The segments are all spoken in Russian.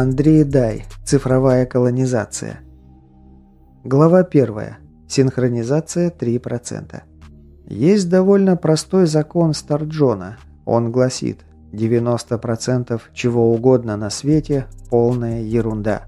Андрей Дай. Цифровая колонизация. Глава 1. Синхронизация 3%. Есть довольно простой закон Старджона. Он гласит, 90% чего угодно на свете – полная ерунда.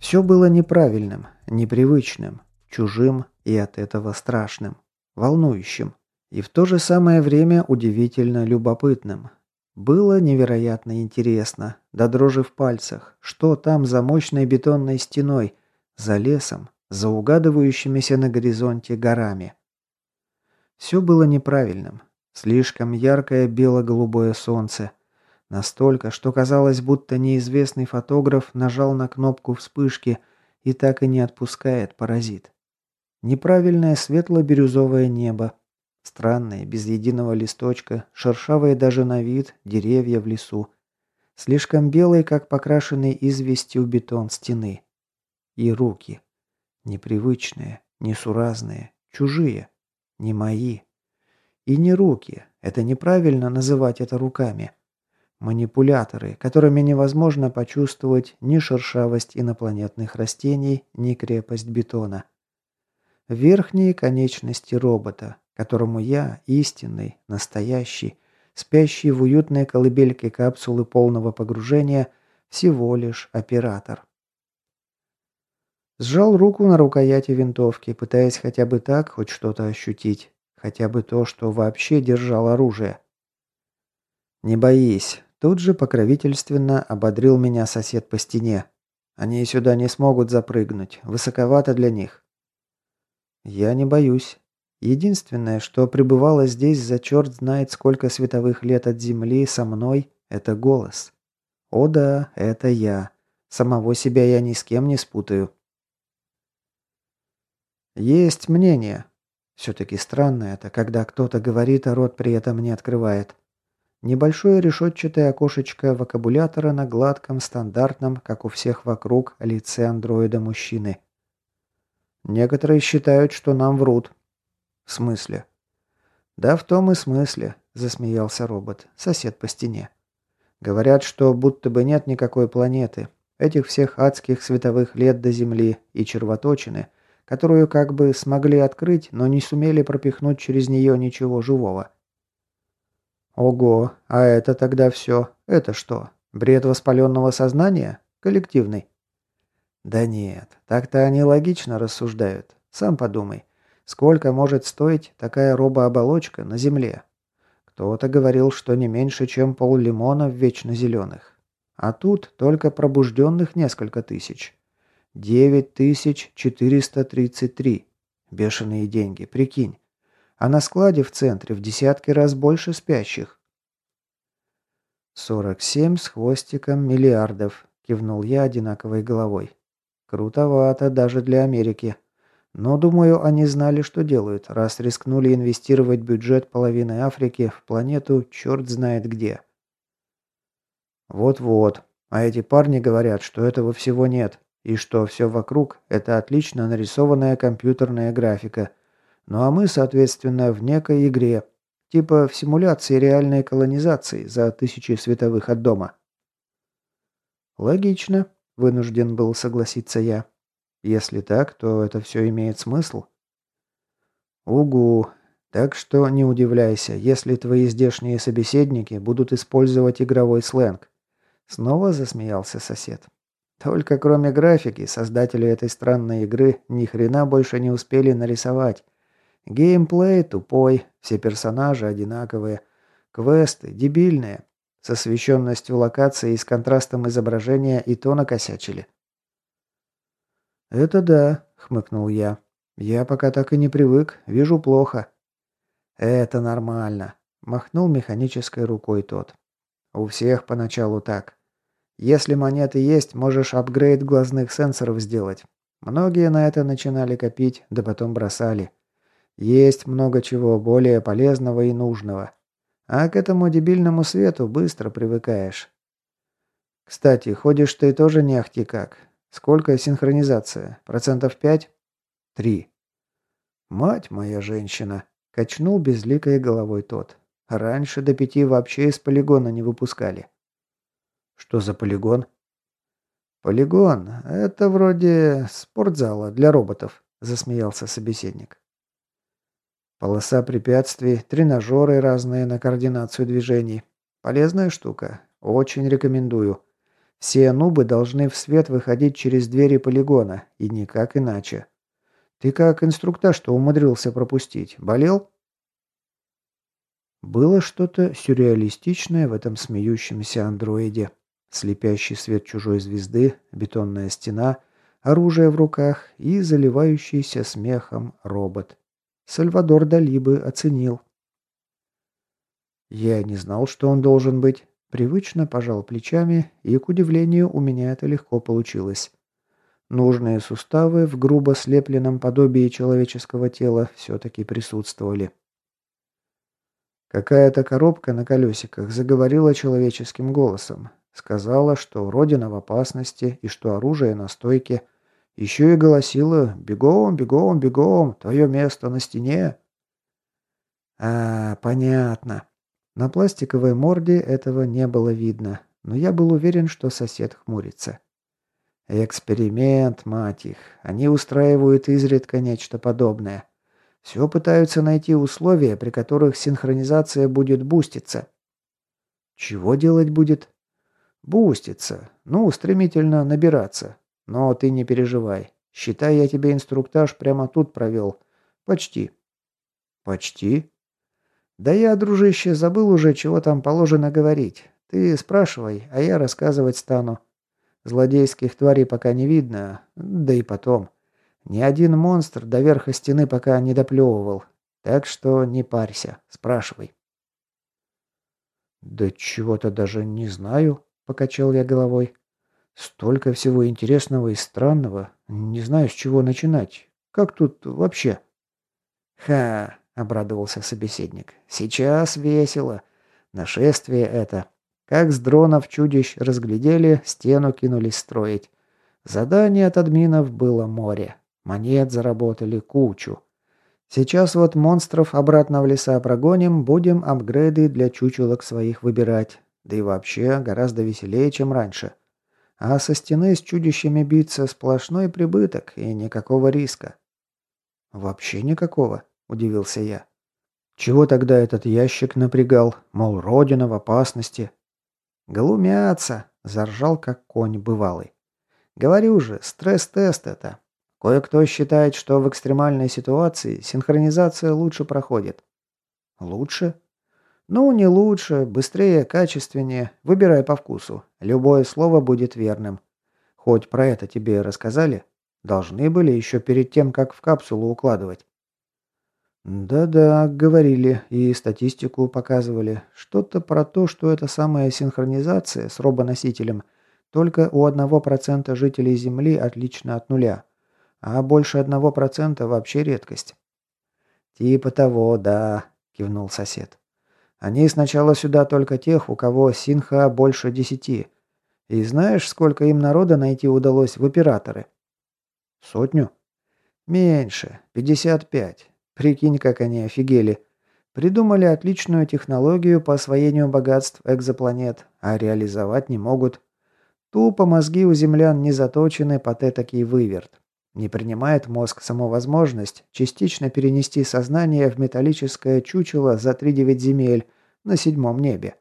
Все было неправильным, непривычным, чужим и от этого страшным, волнующим. И в то же самое время удивительно любопытным. Было невероятно интересно, до дрожи в пальцах, что там за мощной бетонной стеной, за лесом, за угадывающимися на горизонте горами. Все было неправильным. Слишком яркое бело-голубое солнце – Настолько, что казалось, будто неизвестный фотограф нажал на кнопку вспышки и так и не отпускает паразит. Неправильное светло-бирюзовое небо. Странные, без единого листочка, шершавые даже на вид, деревья в лесу. Слишком белые, как покрашенный известью бетон стены. И руки. Непривычные, несуразные, чужие. Не мои. И не руки. Это неправильно называть это руками. Манипуляторы, которыми невозможно почувствовать ни шершавость инопланетных растений, ни крепость бетона. Верхние конечности робота, которому я, истинный, настоящий, спящий в уютной колыбельке капсулы полного погружения, всего лишь оператор. Сжал руку на рукояти винтовки, пытаясь хотя бы так хоть что-то ощутить, хотя бы то, что вообще держал оружие. «Не боись, Тут же покровительственно ободрил меня сосед по стене. Они сюда не смогут запрыгнуть, высоковато для них. Я не боюсь. Единственное, что пребывало здесь за черт знает сколько световых лет от Земли со мной, это голос. О да, это я. Самого себя я ни с кем не спутаю. Есть мнение. Все-таки странно это, когда кто-то говорит, а рот при этом не открывает. Небольшое решетчатое окошечко вокабулятора на гладком, стандартном, как у всех вокруг, лице андроида-мужчины. Некоторые считают, что нам врут. В смысле? Да в том и смысле, засмеялся робот, сосед по стене. Говорят, что будто бы нет никакой планеты, этих всех адских световых лет до Земли и червоточины, которую как бы смогли открыть, но не сумели пропихнуть через нее ничего живого. Ого, а это тогда все. Это что, бред воспаленного сознания? Коллективный? Да нет, так-то они логично рассуждают. Сам подумай, сколько может стоить такая робооболочка на Земле? Кто-то говорил, что не меньше, чем пол лимона в вечно зеленых. А тут только пробужденных несколько тысяч. Девять тысяч четыреста тридцать три. Бешеные деньги, прикинь а на складе в центре в десятки раз больше спящих. «Сорок семь с хвостиком миллиардов», – кивнул я одинаковой головой. «Крутовато даже для Америки. Но, думаю, они знали, что делают, раз рискнули инвестировать бюджет половины Африки в планету черт знает где». «Вот-вот. А эти парни говорят, что этого всего нет, и что все вокруг – это отлично нарисованная компьютерная графика – ну а мы, соответственно, в некой игре, типа в симуляции реальной колонизации за тысячи световых от дома. Логично, вынужден был согласиться я. Если так, то это все имеет смысл. Угу. Так что не удивляйся, если твои здешние собеседники будут использовать игровой сленг. Снова засмеялся сосед. Только кроме графики, создатели этой странной игры ни хрена больше не успели нарисовать. Геймплей тупой, все персонажи одинаковые, квесты дебильные, с освещенностью локации и с контрастом изображения и то накосячили. «Это да», — хмыкнул я. «Я пока так и не привык, вижу плохо». «Это нормально», — махнул механической рукой тот. «У всех поначалу так. Если монеты есть, можешь апгрейд глазных сенсоров сделать. Многие на это начинали копить, да потом бросали. Есть много чего более полезного и нужного. А к этому дебильному свету быстро привыкаешь. Кстати, ходишь ты тоже не ахти как. Сколько синхронизация? Процентов пять? Три. Мать моя женщина. Качнул безликой головой тот. Раньше до пяти вообще из полигона не выпускали. Что за полигон? Полигон – это вроде спортзала для роботов, засмеялся собеседник. Полоса препятствий, тренажеры разные на координацию движений. Полезная штука. Очень рекомендую. Все нубы должны в свет выходить через двери полигона, и никак иначе. Ты как инструктаж-то умудрился пропустить. Болел? Было что-то сюрреалистичное в этом смеющемся андроиде. Слепящий свет чужой звезды, бетонная стена, оружие в руках и заливающийся смехом робот. Сальвадор Дали бы оценил. Я не знал, что он должен быть. Привычно пожал плечами, и, к удивлению, у меня это легко получилось. Нужные суставы в грубо слепленном подобии человеческого тела все-таки присутствовали. Какая-то коробка на колесиках заговорила человеческим голосом. Сказала, что Родина в опасности и что оружие на стойке. Еще и голосила «Бегом, бегом, бегом! Твое место на стене!» «А, понятно». На пластиковой морде этого не было видно, но я был уверен, что сосед хмурится. Эксперимент, мать их. Они устраивают изредка нечто подобное. Все пытаются найти условия, при которых синхронизация будет буститься. Чего делать будет? Буститься. Ну, стремительно набираться. Но ты не переживай. Считай, я тебе инструктаж прямо тут провел. Почти. Почти? Да я, дружище, забыл уже, чего там положено говорить. Ты спрашивай, а я рассказывать стану. Злодейских тварей пока не видно, да и потом. Ни один монстр до верха стены пока не доплевывал. Так что не парься, спрашивай. «Да чего-то даже не знаю», — покачал я головой. «Столько всего интересного и странного. Не знаю, с чего начинать. Как тут вообще?» «Ха!» — обрадовался собеседник. «Сейчас весело. Нашествие это. Как с дронов чудищ разглядели, стену кинулись строить. Задание от админов было море. Монет заработали кучу. Сейчас вот монстров обратно в леса прогоним, будем апгрейды для чучелок своих выбирать. Да и вообще гораздо веселее, чем раньше. А со стены с чудищами биться сплошной прибыток и никакого риска. Вообще никакого, удивился я. Чего тогда этот ящик напрягал? Мол, родина в опасности. «Глумятся!» – заржал, как конь бывалый. «Говорю же, стресс-тест это. Кое-кто считает, что в экстремальной ситуации синхронизация лучше проходит». «Лучше?» «Ну, не лучше, быстрее, качественнее. Выбирай по вкусу. Любое слово будет верным. Хоть про это тебе рассказали? Должны были еще перед тем, как в капсулу укладывать». Да-да, говорили и статистику показывали. Что-то про то, что эта самая синхронизация с робоносителем только у 1% жителей Земли отлично от нуля, а больше 1% вообще редкость. «Типа того, да», – кивнул сосед. «Они сначала сюда только тех, у кого синха больше десяти. И знаешь, сколько им народа найти удалось в операторы?» «Сотню?» «Меньше. Пятьдесят пять. Прикинь, как они офигели. Придумали отличную технологию по освоению богатств экзопланет, а реализовать не могут. Тупо мозги у землян не заточены под этакий выверт. Не принимает мозг саму возможность частично перенести сознание в металлическое чучело за тридевять земель на седьмом небе.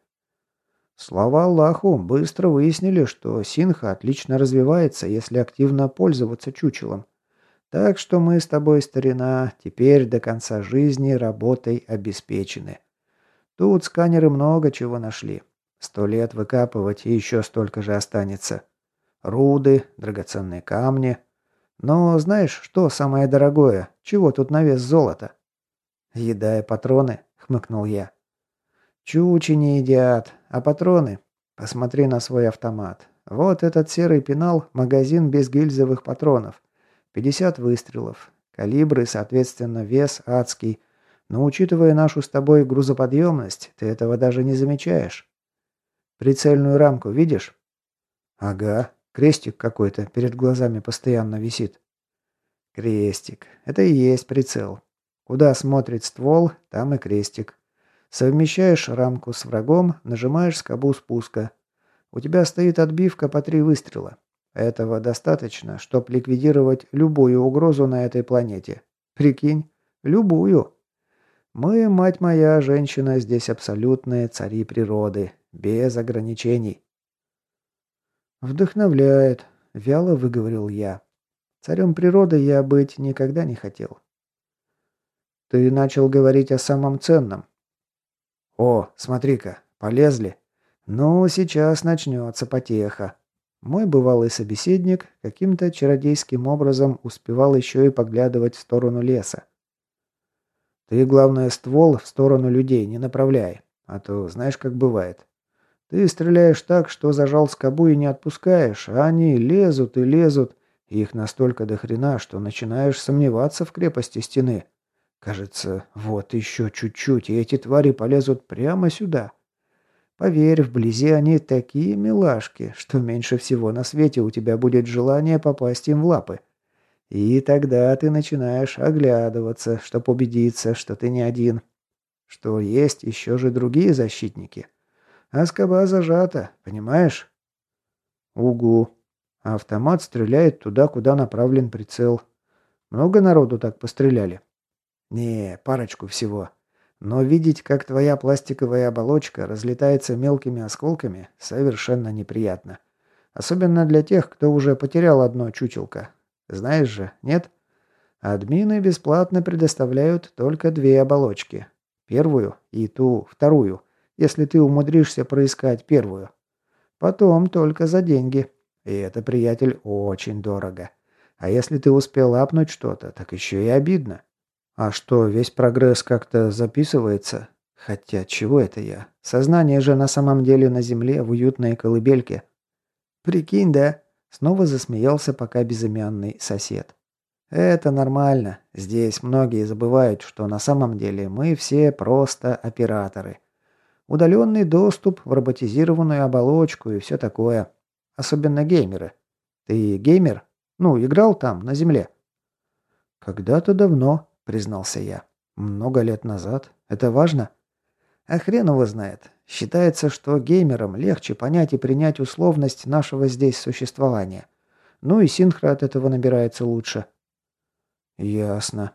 Слава Аллаху, быстро выяснили, что синха отлично развивается, если активно пользоваться чучелом. Так что мы с тобой, старина, теперь до конца жизни работой обеспечены. Тут сканеры много чего нашли. Сто лет выкапывать и еще столько же останется. Руды, драгоценные камни. Но знаешь, что самое дорогое? Чего тут на вес золота? Еда и патроны, хмыкнул я. Чучи не едят, а патроны? Посмотри на свой автомат. Вот этот серый пенал – магазин без гильзовых патронов. 50 выстрелов. Калибры, соответственно, вес адский. Но учитывая нашу с тобой грузоподъемность, ты этого даже не замечаешь. Прицельную рамку видишь? Ага, крестик какой-то перед глазами постоянно висит. Крестик. Это и есть прицел. Куда смотрит ствол, там и крестик. Совмещаешь рамку с врагом, нажимаешь скобу спуска. У тебя стоит отбивка по три выстрела. Этого достаточно, чтобы ликвидировать любую угрозу на этой планете. Прикинь, любую. Мы, мать моя, женщина, здесь абсолютные цари природы, без ограничений. Вдохновляет, вяло выговорил я. Царем природы я быть никогда не хотел. Ты начал говорить о самом ценном. О, смотри-ка, полезли. Ну, сейчас начнется потеха. Мой бывалый собеседник каким-то чародейским образом успевал еще и поглядывать в сторону леса. «Ты, главное, ствол в сторону людей не направляй, а то знаешь, как бывает. Ты стреляешь так, что зажал скобу и не отпускаешь, а они лезут и лезут, и их настолько до хрена, что начинаешь сомневаться в крепости стены. Кажется, вот еще чуть-чуть, и эти твари полезут прямо сюда». Поверь, вблизи они такие милашки, что меньше всего на свете у тебя будет желание попасть им в лапы. И тогда ты начинаешь оглядываться, чтобы убедиться, что ты не один. Что есть еще же другие защитники. А скоба зажата, понимаешь? Угу. Автомат стреляет туда, куда направлен прицел. Много народу так постреляли? Не, парочку всего. Но видеть, как твоя пластиковая оболочка разлетается мелкими осколками, совершенно неприятно. Особенно для тех, кто уже потерял одно чучелко. Знаешь же, нет? Админы бесплатно предоставляют только две оболочки. Первую и ту вторую, если ты умудришься проискать первую. Потом только за деньги. И это, приятель, очень дорого. А если ты успел апнуть что-то, так еще и обидно. А что, весь прогресс как-то записывается? Хотя, чего это я? Сознание же на самом деле на земле, в уютной колыбельке. Прикинь, да? Снова засмеялся пока безымянный сосед. Это нормально. Здесь многие забывают, что на самом деле мы все просто операторы. Удаленный доступ в роботизированную оболочку и все такое. Особенно геймеры. Ты геймер? Ну, играл там, на земле? Когда-то давно, – признался я. «Много лет назад. Это важно?» «А хрен его знает. Считается, что геймерам легче понять и принять условность нашего здесь существования. Ну и синхро от этого набирается лучше». «Ясно».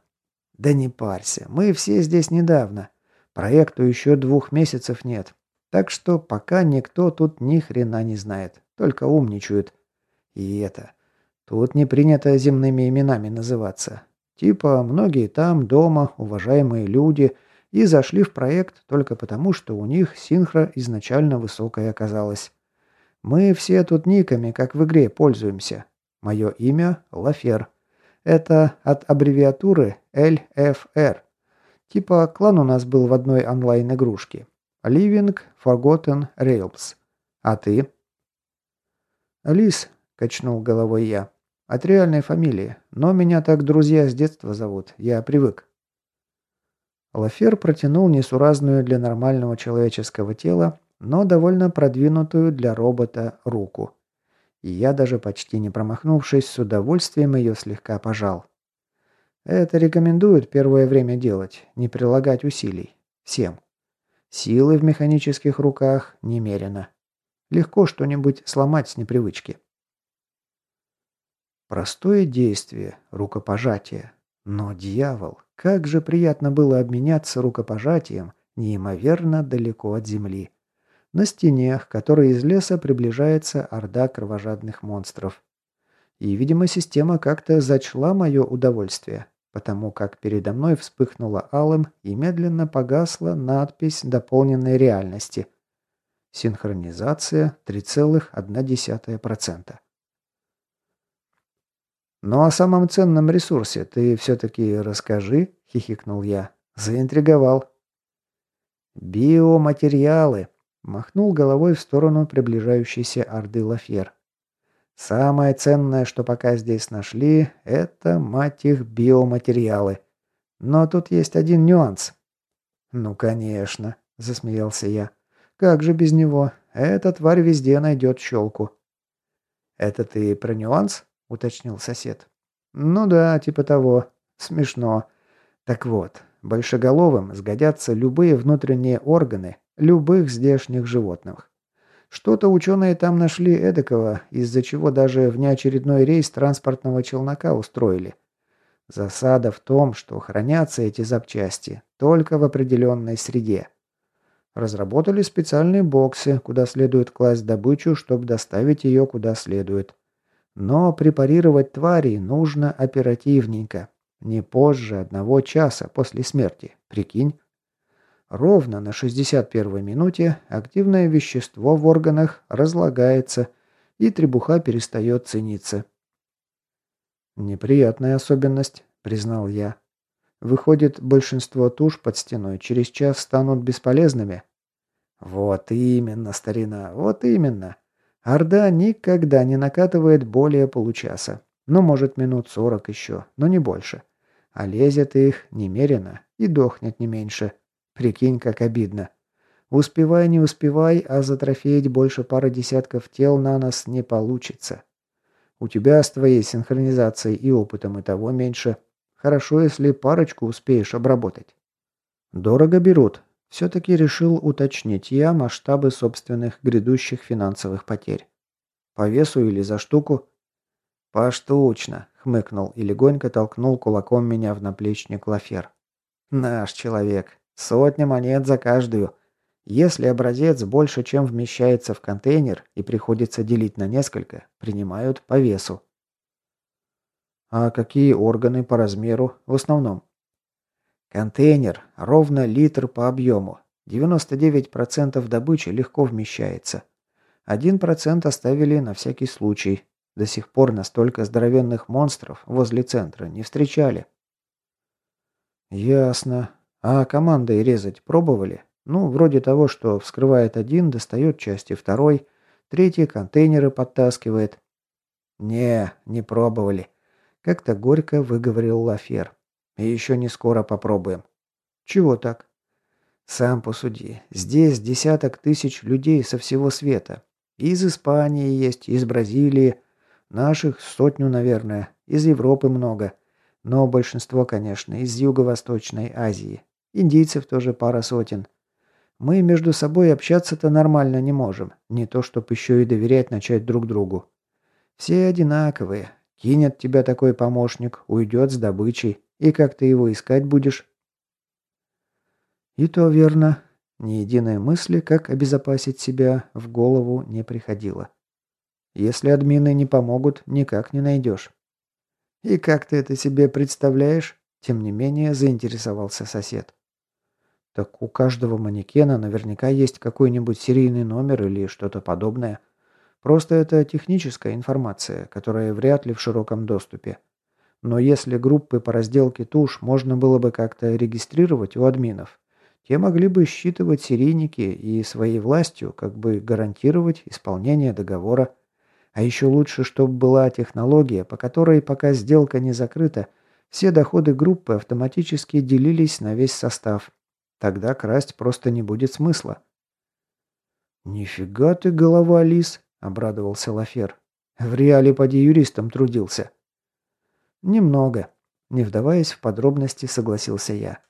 «Да не парься. Мы все здесь недавно. Проекту еще двух месяцев нет. Так что пока никто тут ни хрена не знает. Только умничают. И это. Тут не принято земными именами называться. Типа, многие там, дома, уважаемые люди, и зашли в проект только потому, что у них синхро изначально высокая оказалась. Мы все тут никами, как в игре, пользуемся. Мое имя – Лафер. Это от аббревиатуры LFR. Типа, клан у нас был в одной онлайн-игрушке. Living Forgotten Realms. А ты? Лис, качнул головой я. От реальной фамилии. Но меня так друзья с детства зовут. Я привык. Лафер протянул несуразную для нормального человеческого тела, но довольно продвинутую для робота руку. И я даже почти не промахнувшись, с удовольствием ее слегка пожал. Это рекомендуют первое время делать, не прилагать усилий. Всем. Силы в механических руках немерено. Легко что-нибудь сломать с непривычки. Простое действие, рукопожатие. Но, дьявол, как же приятно было обменяться рукопожатием неимоверно далеко от земли. На стене, к которой из леса приближается орда кровожадных монстров. И, видимо, система как-то зачла мое удовольствие, потому как передо мной вспыхнула алым и медленно погасла надпись дополненной реальности. Синхронизация 3,1%. «Ну о самом ценном ресурсе ты все-таки расскажи», — хихикнул я. «Заинтриговал». «Биоматериалы», — махнул головой в сторону приближающейся Орды Лафьер. «Самое ценное, что пока здесь нашли, это, мать их, биоматериалы. Но тут есть один нюанс». «Ну, конечно», — засмеялся я. «Как же без него? Эта тварь везде найдет щелку». «Это ты про нюанс?» – уточнил сосед. «Ну да, типа того. Смешно. Так вот, большеголовым сгодятся любые внутренние органы любых здешних животных. Что-то ученые там нашли эдакого, из-за чего даже внеочередной рейс транспортного челнока устроили. Засада в том, что хранятся эти запчасти только в определенной среде. Разработали специальные боксы, куда следует класть добычу, чтобы доставить ее куда следует. Но препарировать твари нужно оперативненько. Не позже одного часа после смерти. Прикинь? Ровно на 61-й минуте активное вещество в органах разлагается, и требуха перестает цениться. «Неприятная особенность», — признал я. «Выходит, большинство туш под стеной через час станут бесполезными?» «Вот именно, старина, вот именно. Орда никогда не накатывает более получаса. Ну, может, минут сорок еще, но не больше. А лезет их немерено и дохнет не меньше». Прикинь, как обидно. Успевай, не успевай, а затрофеить больше пары десятков тел на нас не получится. У тебя с твоей синхронизацией и опытом и того меньше. Хорошо, если парочку успеешь обработать. Дорого берут. Все-таки решил уточнить я масштабы собственных грядущих финансовых потерь. По весу или за штуку? Поштучно, хмыкнул и легонько толкнул кулаком меня в наплечник Лафер. Наш человек. Сотня монет за каждую. Если образец больше, чем вмещается в контейнер и приходится делить на несколько, принимают по весу. А какие органы по размеру в основном? Контейнер ровно литр по объему. 99% добычи легко вмещается. 1% оставили на всякий случай. До сих пор настолько здоровенных монстров возле центра не встречали. Ясно. А командой резать пробовали? Ну, вроде того, что вскрывает один, достает части второй, третий контейнеры подтаскивает. Не, не пробовали. Как-то горько выговорил Лафер. И еще не скоро попробуем. Чего так? Сам посуди. Здесь десяток тысяч людей со всего света. Из Испании есть, из Бразилии. Наших сотню, наверное. Из Европы много. Но большинство, конечно, из Юго-Восточной Азии. Индийцев тоже пара сотен. Мы между собой общаться-то нормально не можем. Не то, чтобы еще и доверять начать друг другу. Все одинаковые. Кинет тебя такой помощник, уйдет с добычей. И как ты его искать будешь? И то верно. Ни единой мысли, как обезопасить себя, в голову не приходило. Если админы не помогут, никак не найдешь. И как ты это себе представляешь? Тем не менее, заинтересовался сосед. Так у каждого манекена наверняка есть какой-нибудь серийный номер или что-то подобное. Просто это техническая информация, которая вряд ли в широком доступе. Но если группы по разделке туш можно было бы как-то регистрировать у админов, те могли бы считывать серийники и своей властью как бы гарантировать исполнение договора. А еще лучше, чтобы была технология, по которой, пока сделка не закрыта, все доходы группы автоматически делились на весь состав, Тогда красть просто не будет смысла. «Нифига ты, голова лис!» — обрадовался Лафер. «В реале поди юристом трудился». «Немного», — не вдаваясь в подробности, согласился я.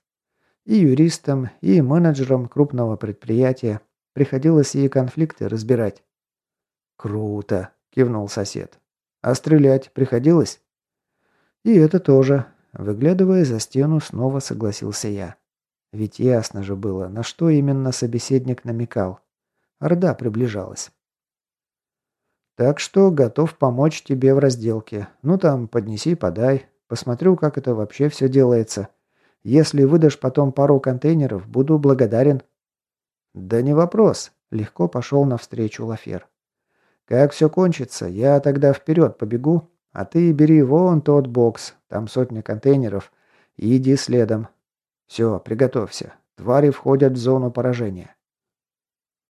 И юристом, и менеджером крупного предприятия приходилось и конфликты разбирать. «Круто!» — кивнул сосед. «А стрелять приходилось?» «И это тоже», — выглядывая за стену, снова согласился я. Ведь ясно же было, на что именно собеседник намекал. Орда приближалась. «Так что готов помочь тебе в разделке. Ну там, поднеси, подай. Посмотрю, как это вообще все делается. Если выдашь потом пару контейнеров, буду благодарен». «Да не вопрос», — легко пошел навстречу Лафер. «Как все кончится, я тогда вперед побегу, а ты бери вон тот бокс, там сотня контейнеров, и иди следом. Все, приготовься. Твари входят в зону поражения.